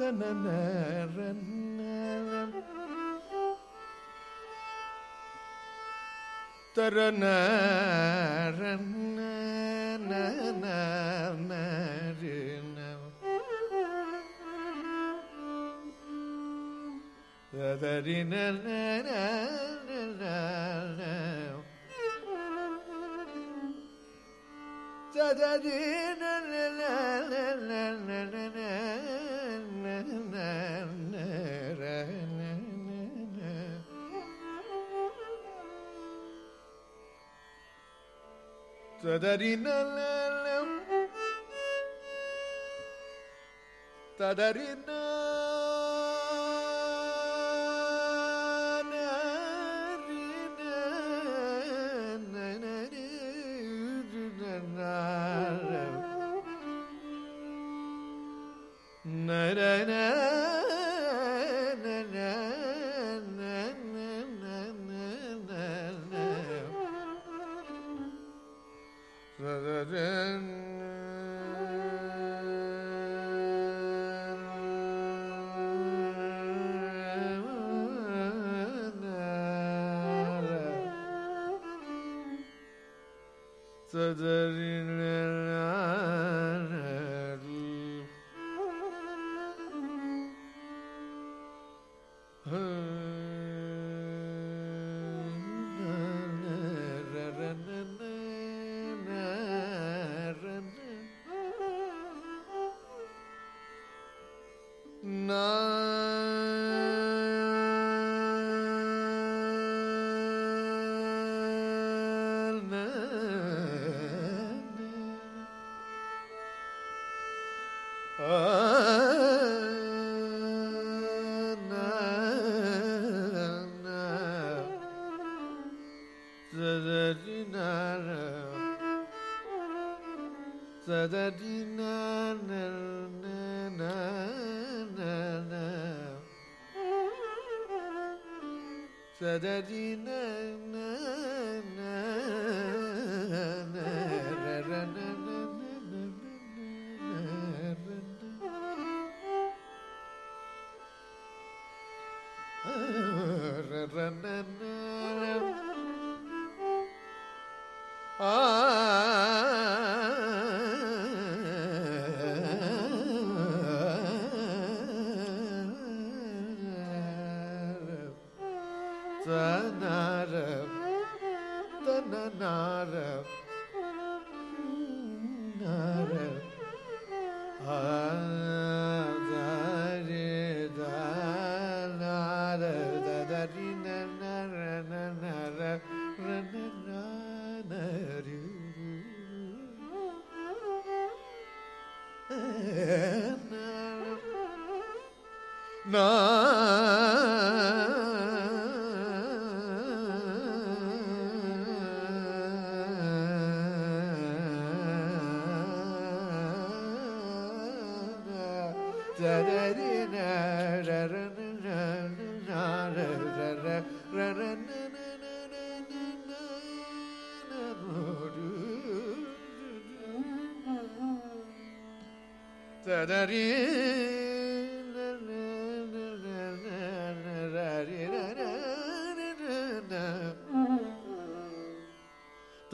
tada na na na na na na na. Da-da-dee-na-la-la. na. Kadarina.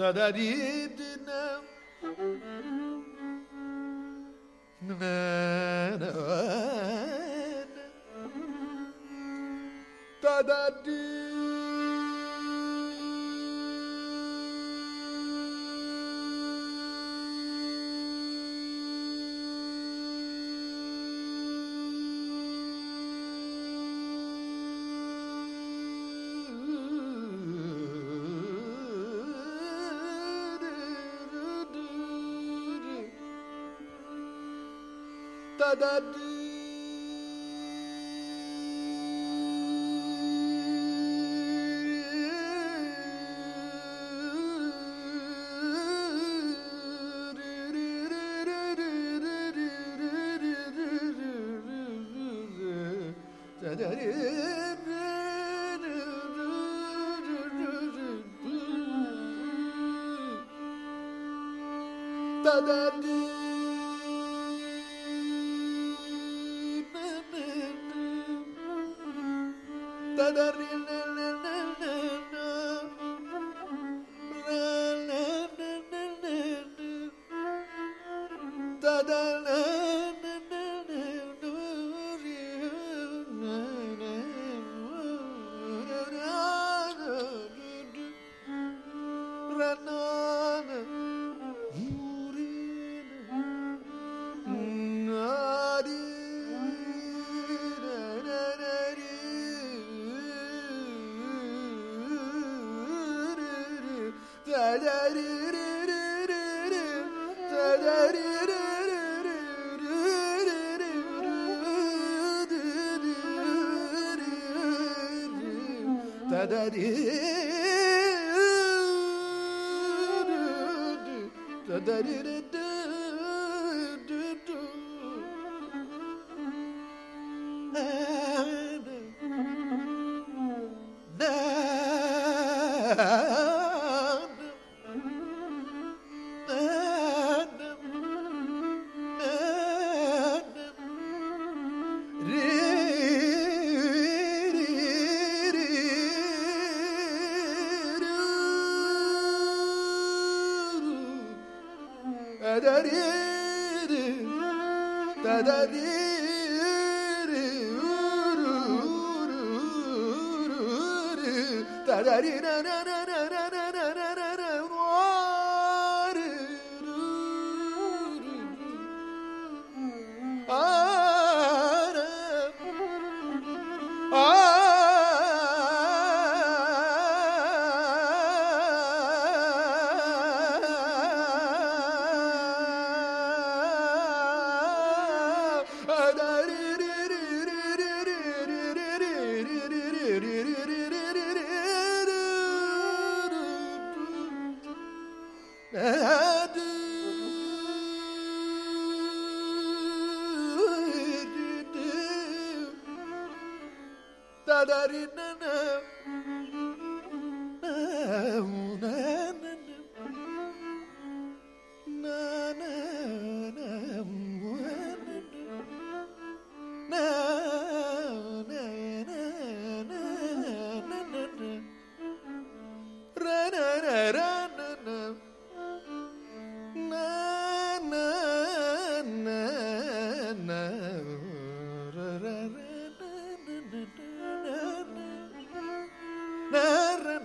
kadarıyla عدد da da dee. الذي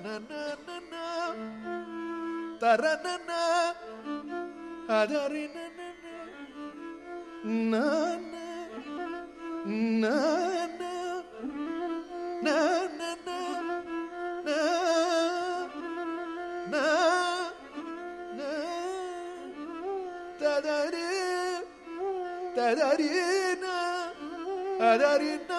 na na na na tara na na. Adari na. Na. Na na na na na na na na na na tadari. Tadari na adari na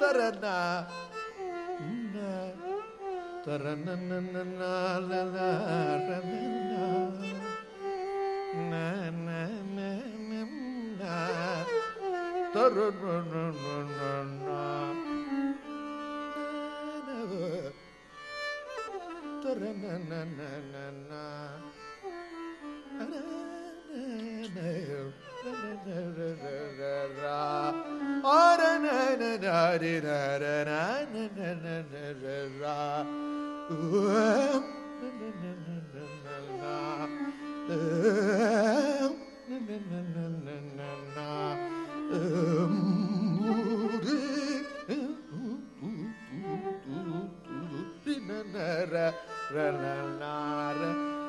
തരന തരന തരന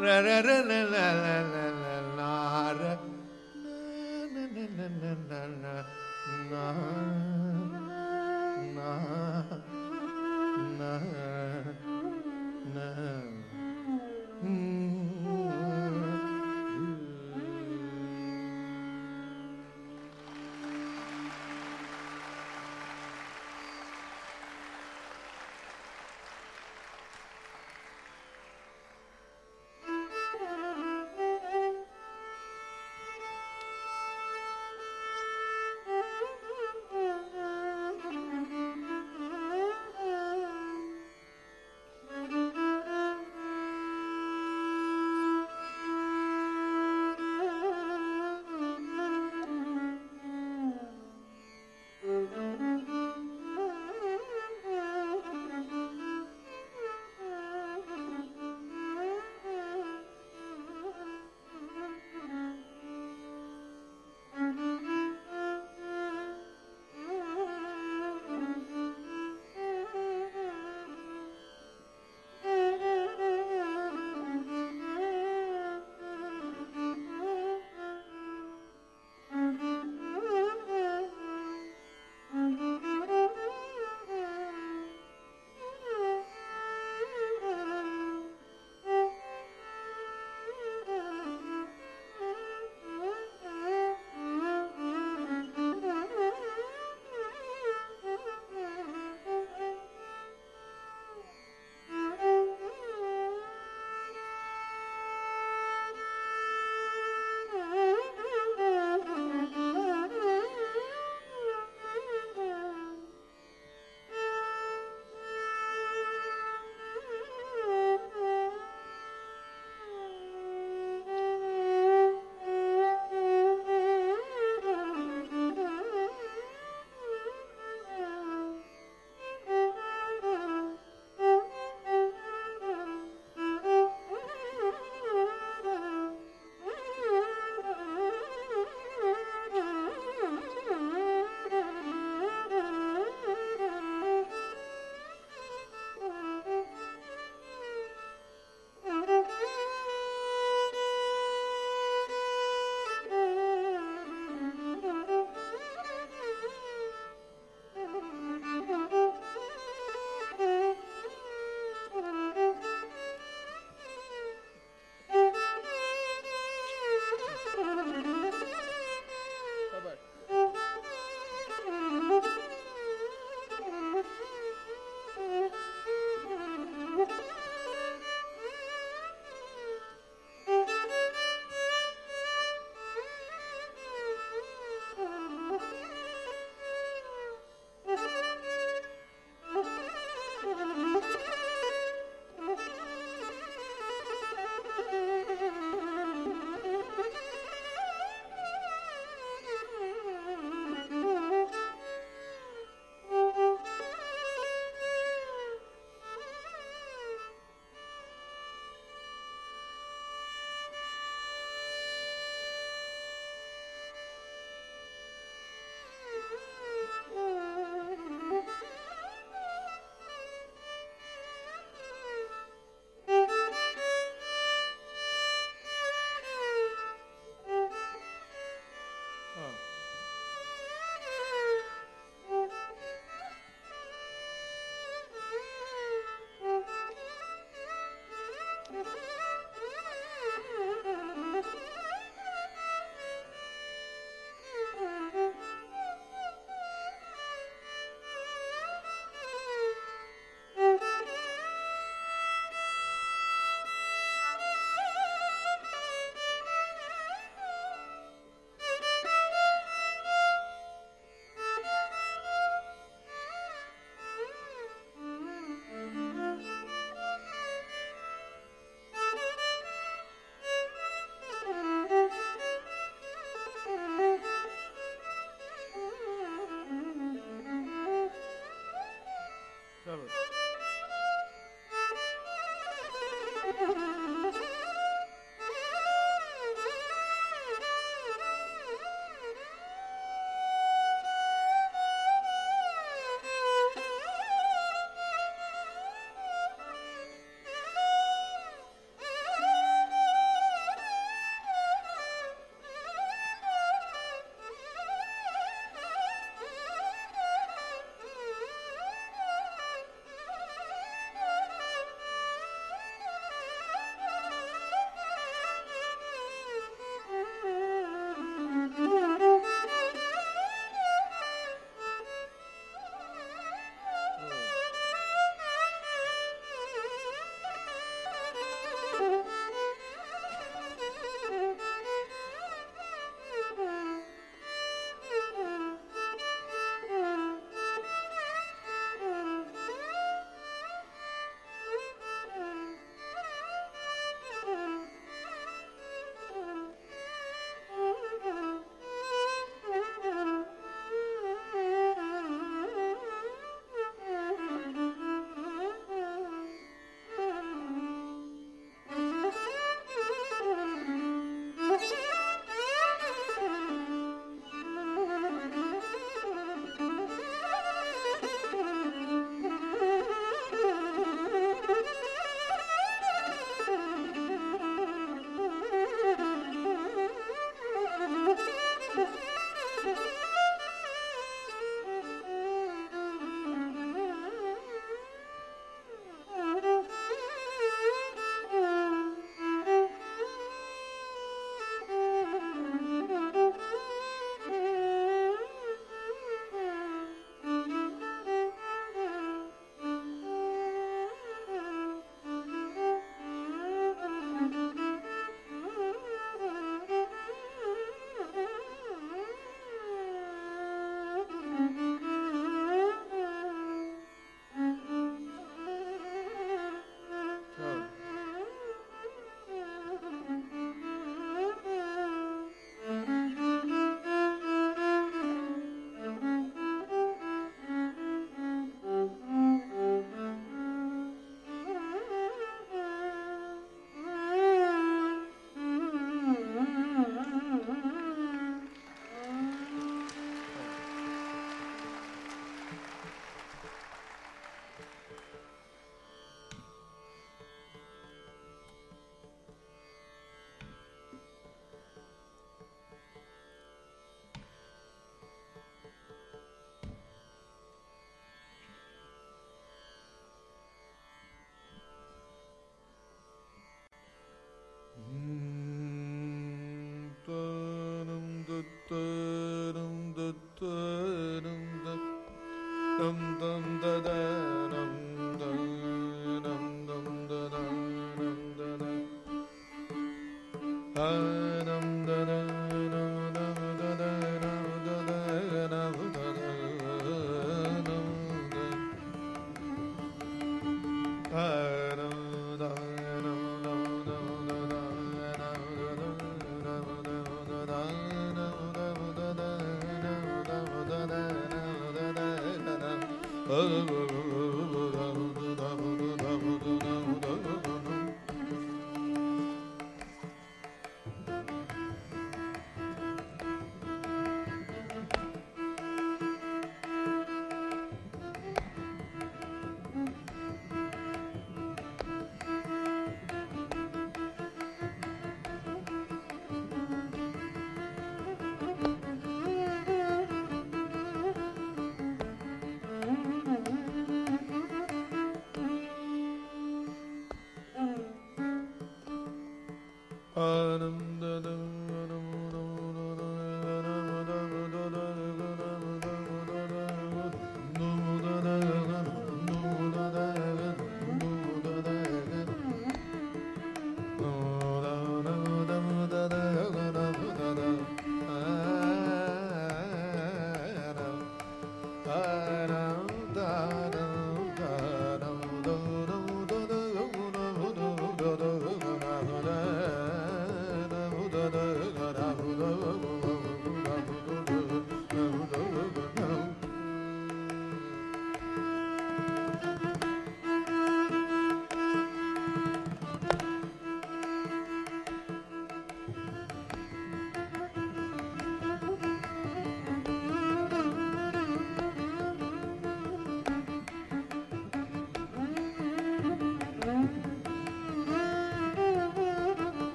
ra ra ra la la la la la la na na na na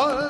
Oh.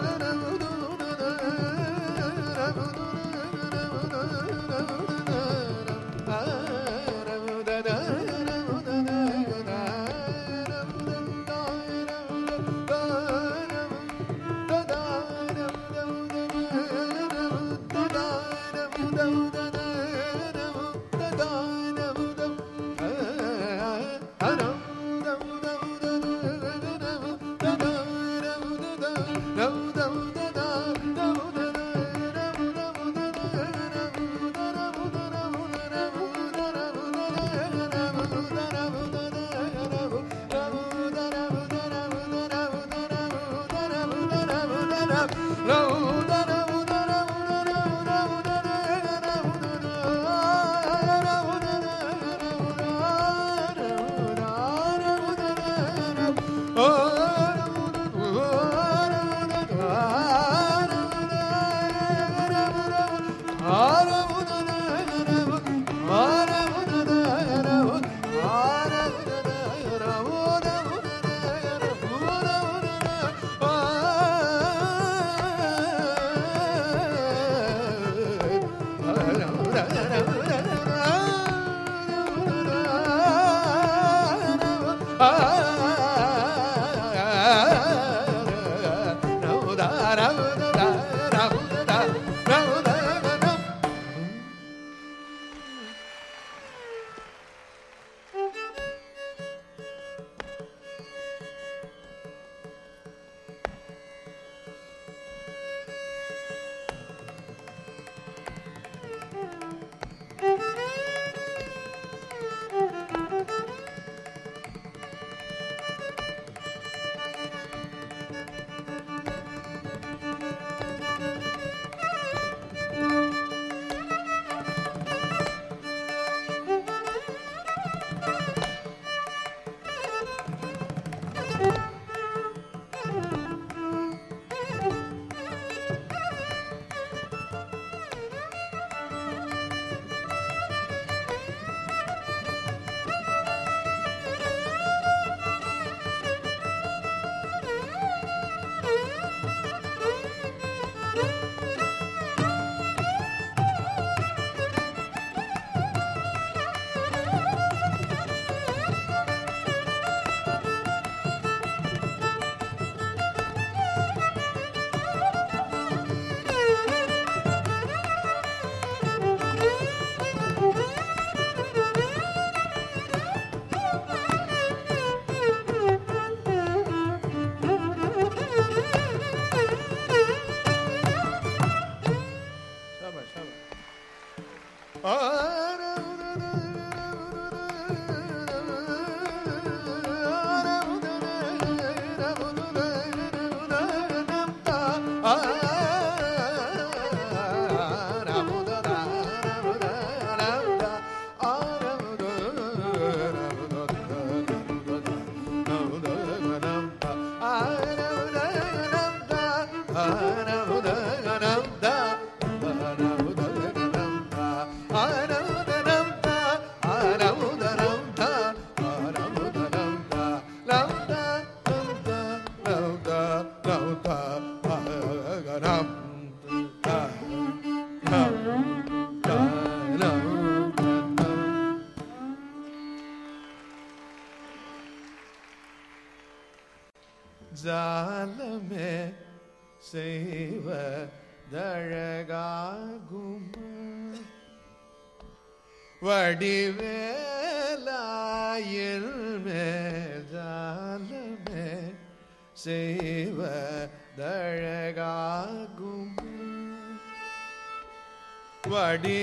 பாடி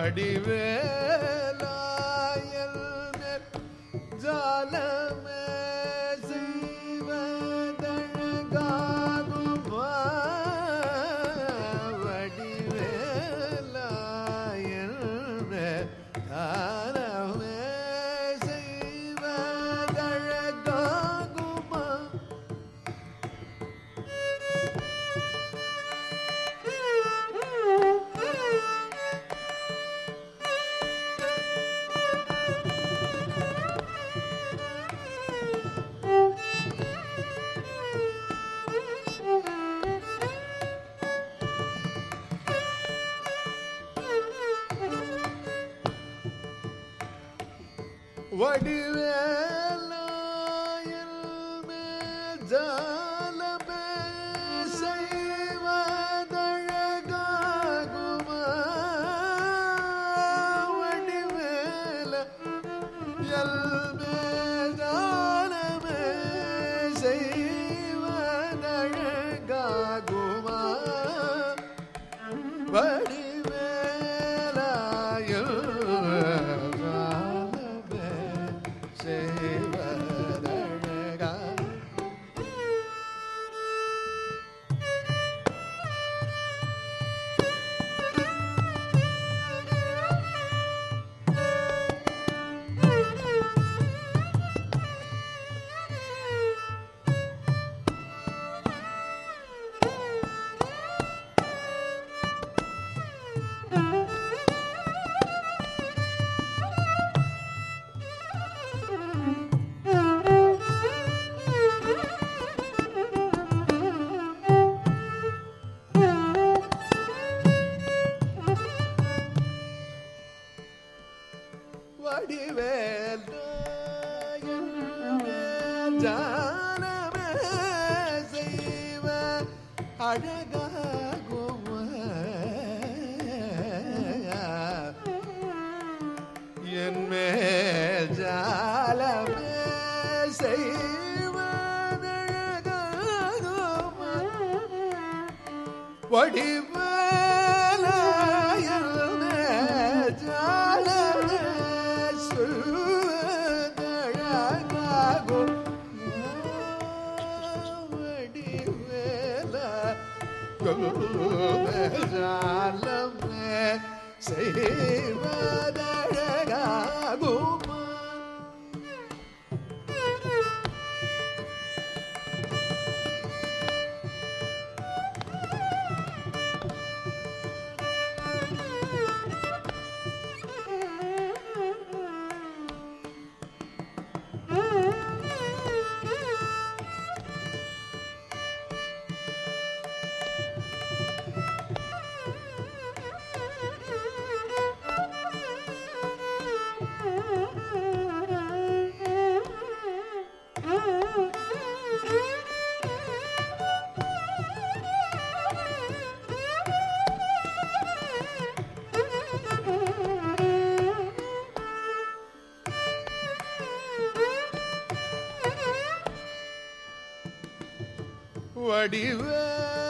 வடிவேலாயல் வடிவேலா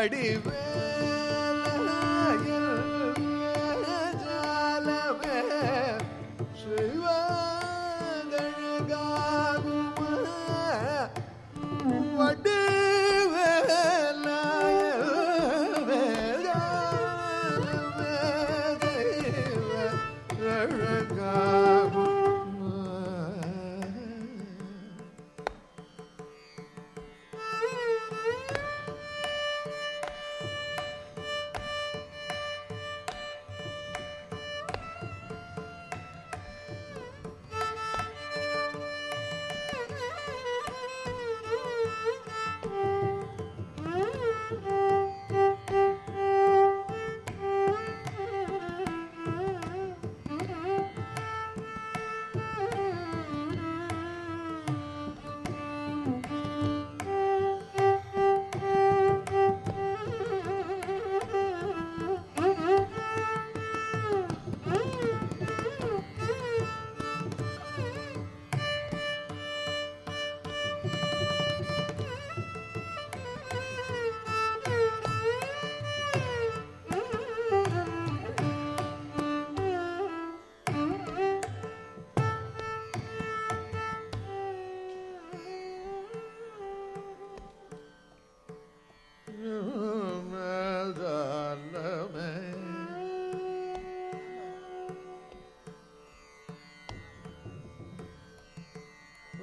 Party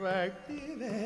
perspective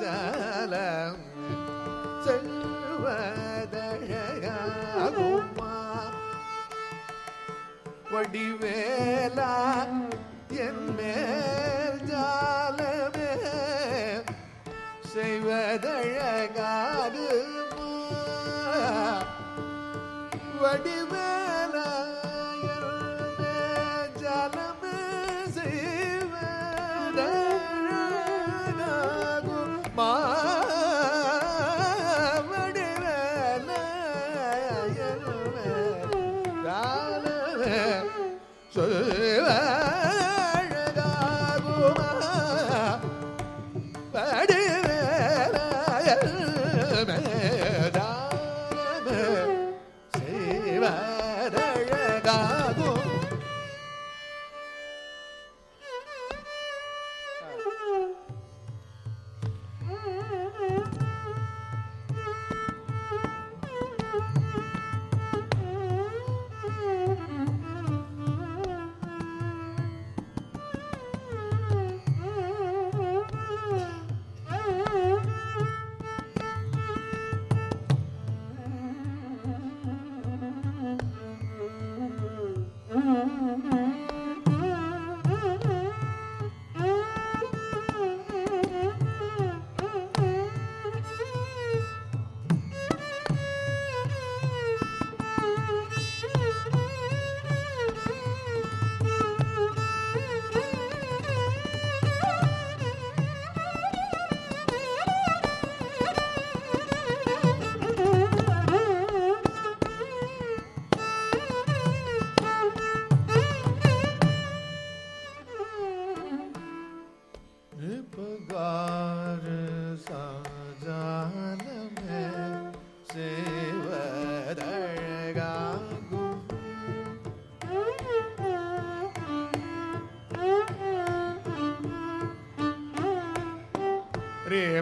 ஜலம் செல்வதழகாகுமா வடிவேலா என் மேல் ஜாலமே செய்வதழகாகுமா? வடிவே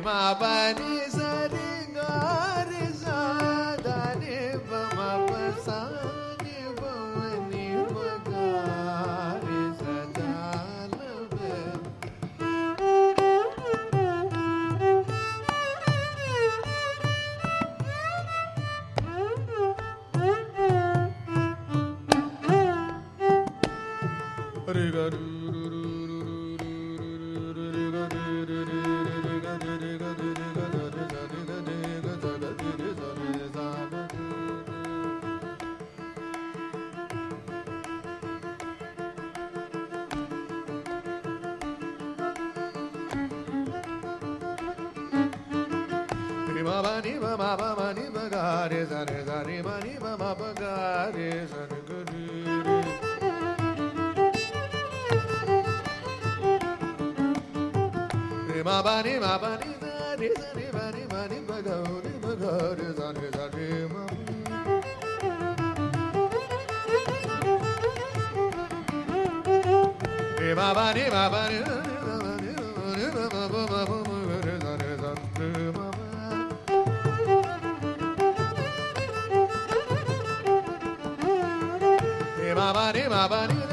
ما بني mani mama ma ba ni ma ba ni da ni ma ni ba ga re ba ga re sa ni sa ni ma ma ba ni ma ba ni Rabbanil.